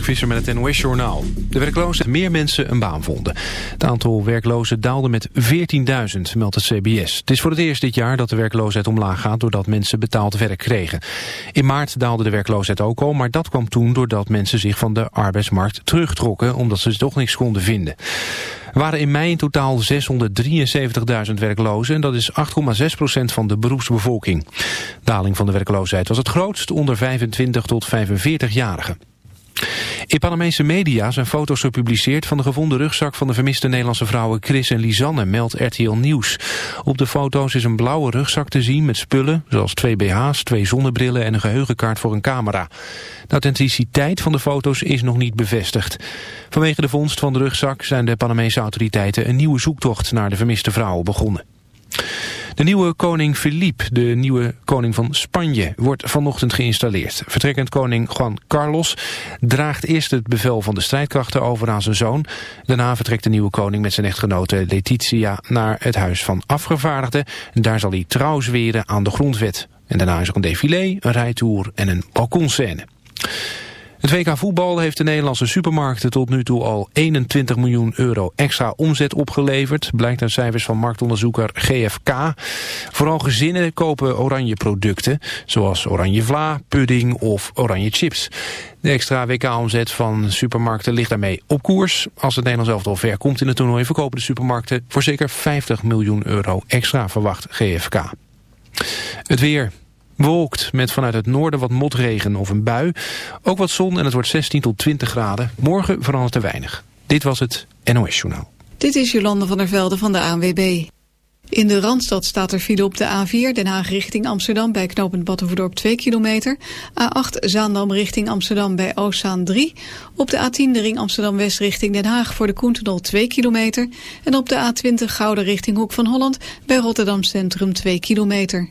Mark Visser met het NOS Journaal. De werklozen meer mensen een baan vonden. Het aantal werklozen daalde met 14.000, meldt het CBS. Het is voor het eerst dit jaar dat de werkloosheid omlaag gaat... doordat mensen betaald werk kregen. In maart daalde de werkloosheid ook al... maar dat kwam toen doordat mensen zich van de arbeidsmarkt terugtrokken... omdat ze toch niks konden vinden. Er waren in mei in totaal 673.000 werklozen... en dat is 8,6% van de beroepsbevolking. Daling van de werkloosheid was het grootst onder 25 tot 45-jarigen. In Panamese media zijn foto's gepubliceerd van de gevonden rugzak van de vermiste Nederlandse vrouwen Chris en Lisanne, meldt RTL Nieuws. Op de foto's is een blauwe rugzak te zien met spullen, zoals twee BH's, twee zonnebrillen en een geheugenkaart voor een camera. De authenticiteit van de foto's is nog niet bevestigd. Vanwege de vondst van de rugzak zijn de Panamese autoriteiten een nieuwe zoektocht naar de vermiste vrouwen begonnen. De nieuwe koning Philippe, de nieuwe koning van Spanje, wordt vanochtend geïnstalleerd. Vertrekkend koning Juan Carlos draagt eerst het bevel van de strijdkrachten over aan zijn zoon. Daarna vertrekt de nieuwe koning met zijn echtgenote Letizia naar het huis van afgevaardigden. Daar zal hij trouw zweren aan de grondwet. En daarna is er een défilé, een rijtour en een balkonscène. Het WK voetbal heeft de Nederlandse supermarkten tot nu toe al 21 miljoen euro extra omzet opgeleverd. Blijkt uit cijfers van marktonderzoeker GFK. Vooral gezinnen kopen oranje producten, zoals oranje vla, pudding of oranje chips. De extra WK-omzet van supermarkten ligt daarmee op koers. Als het Nederlands elftal ver komt in het toernooi verkopen de supermarkten voor zeker 50 miljoen euro extra, verwacht GFK. Het weer. Bewolkt met vanuit het noorden wat motregen of een bui. Ook wat zon en het wordt 16 tot 20 graden. Morgen verandert te weinig. Dit was het NOS Journaal. Dit is Jolande van der Velde van de ANWB. In de Randstad staat er file op de A4 Den Haag richting Amsterdam bij knooppunt Battenverdorp 2 kilometer. A8 Zaandam richting Amsterdam bij Oostzaan 3. Op de A10 de ring Amsterdam-West richting Den Haag voor de Koentenol 2 kilometer. En op de A20 Gouden richting Hoek van Holland bij Rotterdam Centrum 2 kilometer.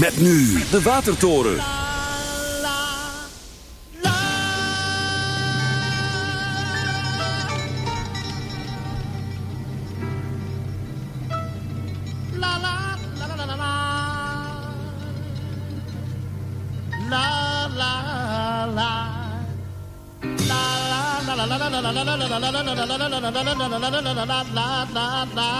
Met nu de Watertoren. la la la la la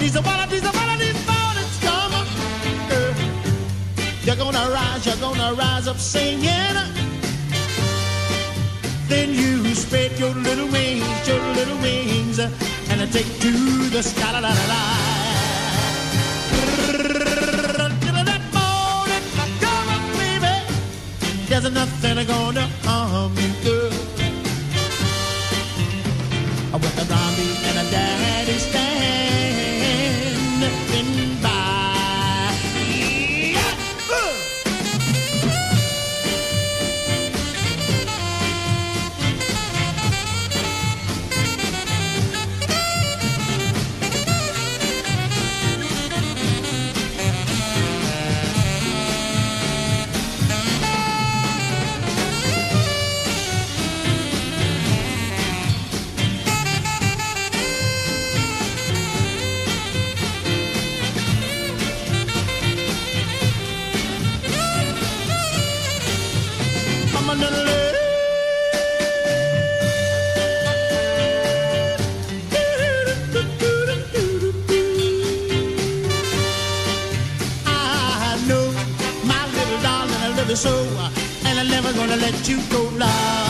Of these, one of these mornings come, girl. You're gonna rise, you're gonna rise up singing. Then you spread your little wings, your little wings, and take to the sky. La, la, la, la. There's nothing gonna harm you, girl. So, and I'm never gonna let you go, love.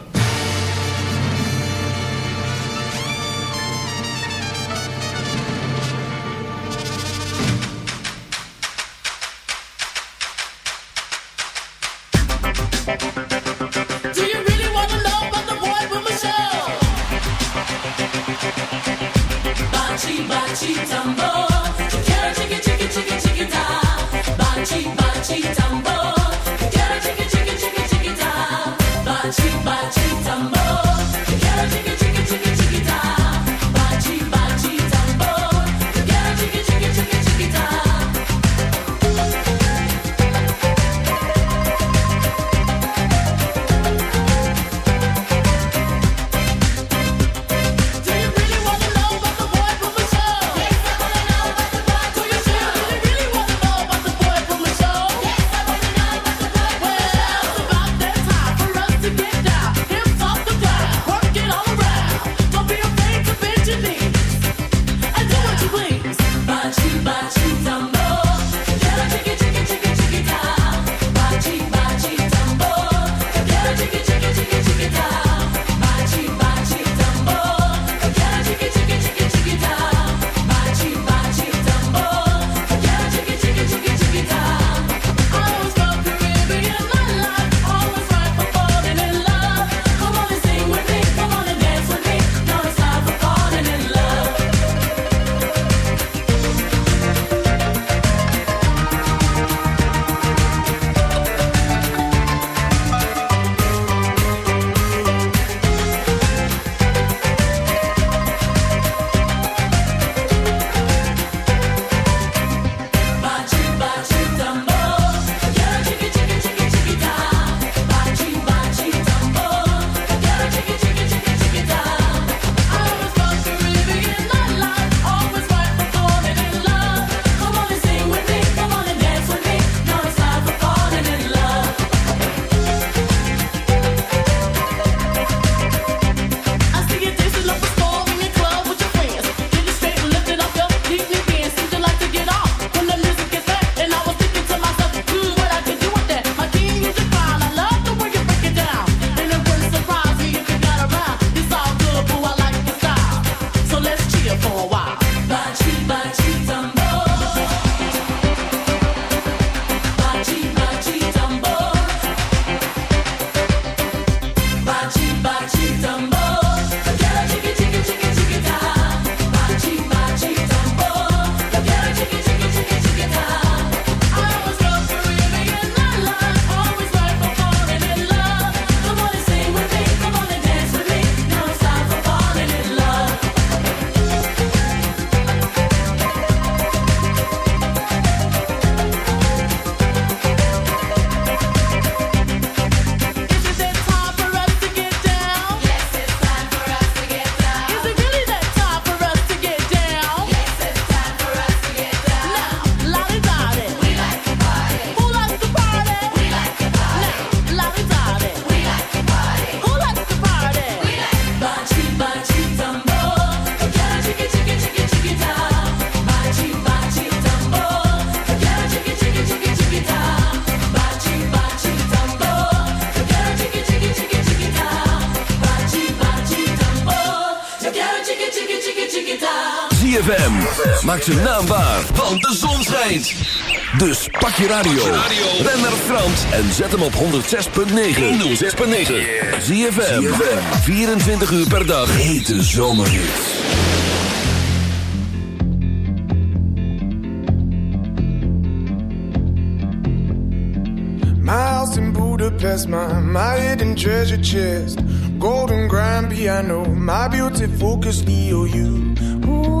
Maak zijn naam waar, want de zon schijnt. Dus pak je radio. Ben naar Frans en zet hem op 106.9. 106.9. ZFM. 24 uur per dag. Hete zomerhits. House in Budapest, my, my hidden treasure chest. Golden grand piano, my beauty focus EOU. Ooh, you,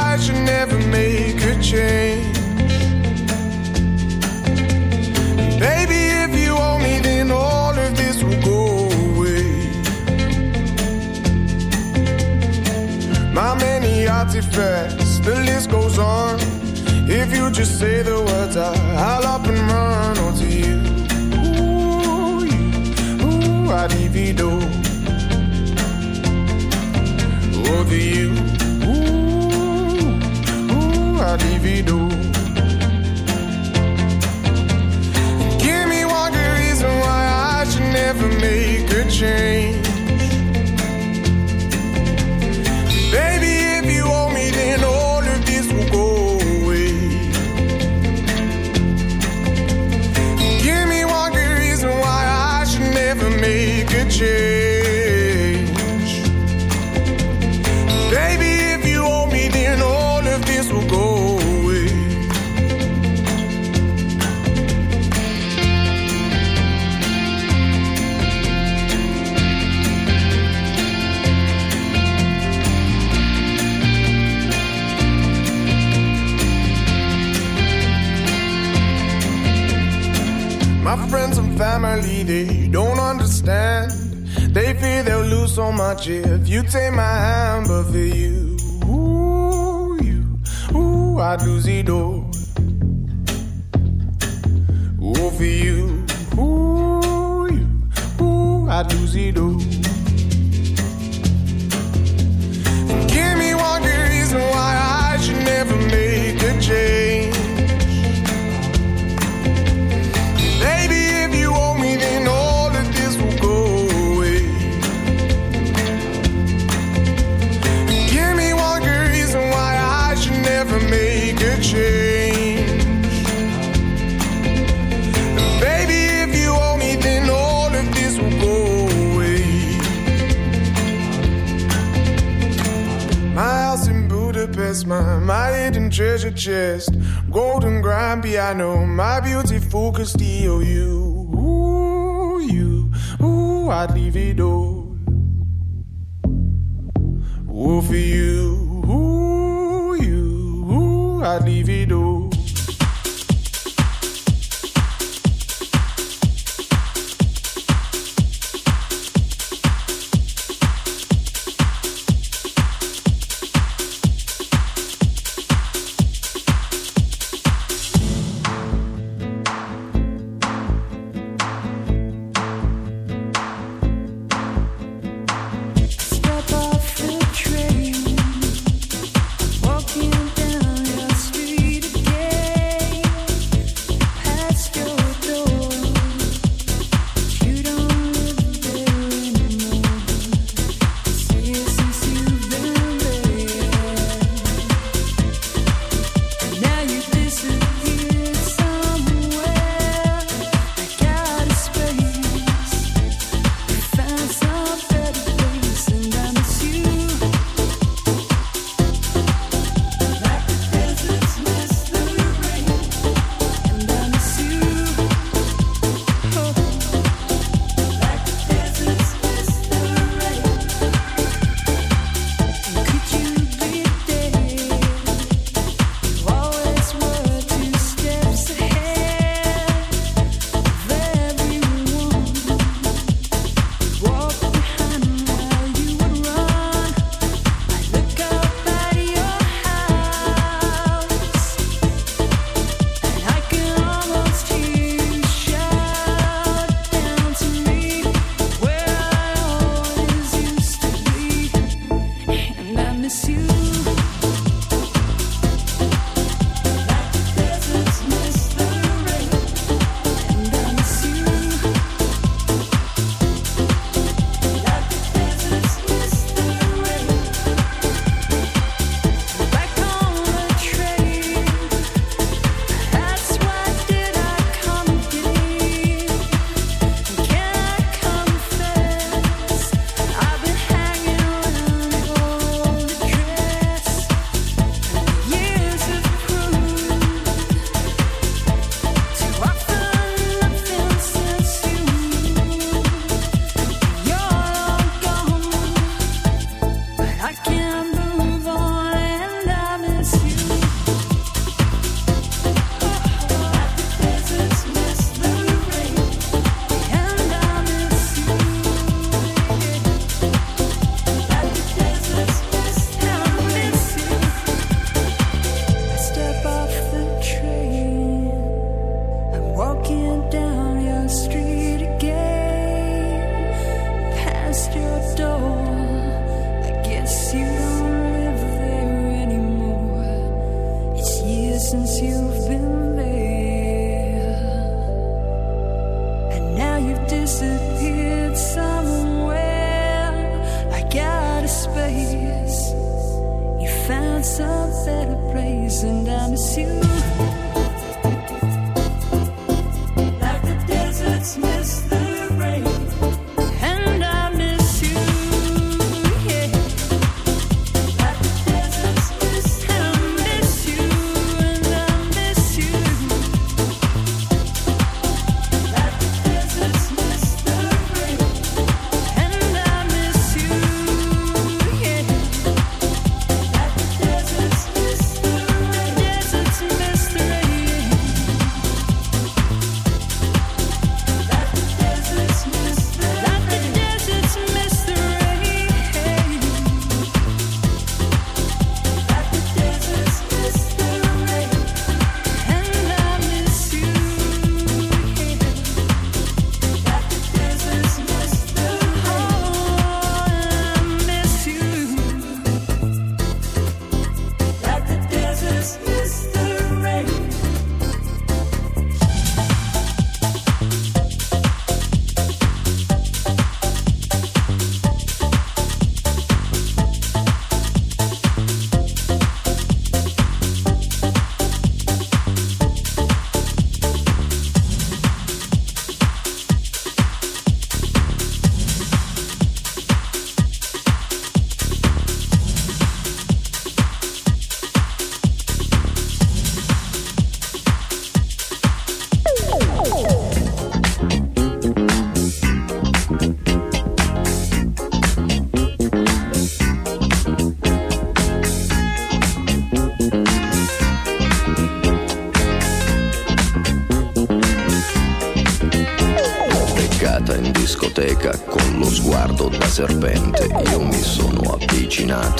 should never make a change. Baby, if you owe me, then all of this will go away. My many artifacts, the list goes on. If you just say the words, I, I'll up and run onto you. Ooh, you, ooh, I'd even Over you, ooh, lívido if you take my for you,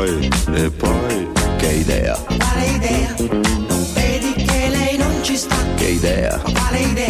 E poi, e poi, che idea, Quale idea? Non vedi che lei non ci sta? che idea, Quale idea?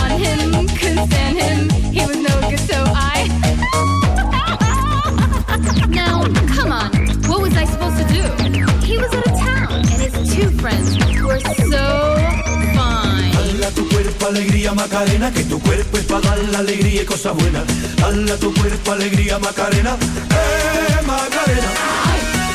him, he was no good, so I. now, come on, what was I supposed to do? He was out of town, and his two friends were so fine. Tu cuerpo alegría Macarena, que tu cuerpo es para dar la alegría y cosas buenas. Dale a tu cuerpo alegría Macarena, eh Macarena.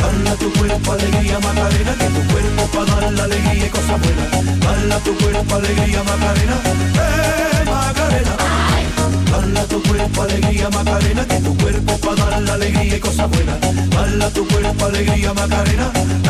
Dale a tu Macarena, que tu cuerpo tu cuerpo alegría Macarena, Macarena. Macarena, que tu cuerpo para dar la alegría y cosas buenas. Dale a tu cuerpo alegría Macarena, eh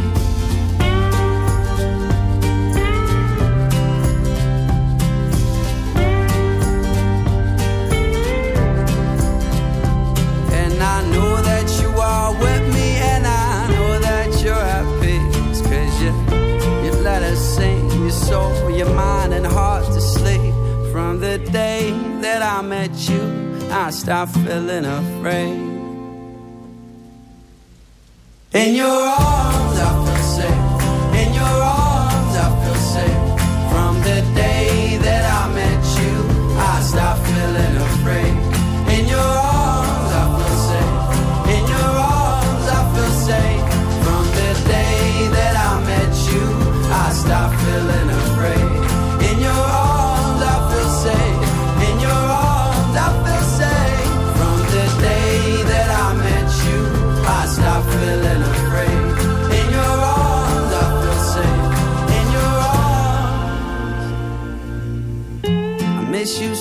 I know that you are with me and I know that you're at Cause you, you let us sing your soul, your mind and heart to sleep. From the day that I met you, I stopped feeling afraid. In your arms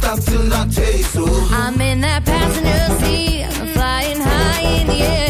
stop till I taste. Ooh. I'm in that passenger seat, flying high in the air.